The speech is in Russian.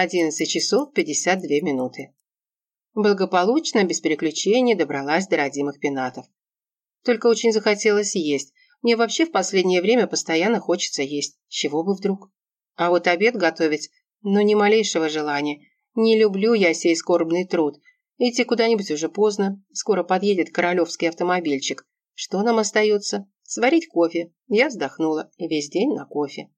11 часов 52 минуты. Благополучно, без переключений, добралась до родимых пенатов. Только очень захотелось есть. Мне вообще в последнее время постоянно хочется есть. чего бы вдруг? А вот обед готовить, ну, ни малейшего желания. Не люблю я сей скорбный труд. Идти куда-нибудь уже поздно. Скоро подъедет королевский автомобильчик. Что нам остается? Сварить кофе. Я вздохнула. И весь день на кофе.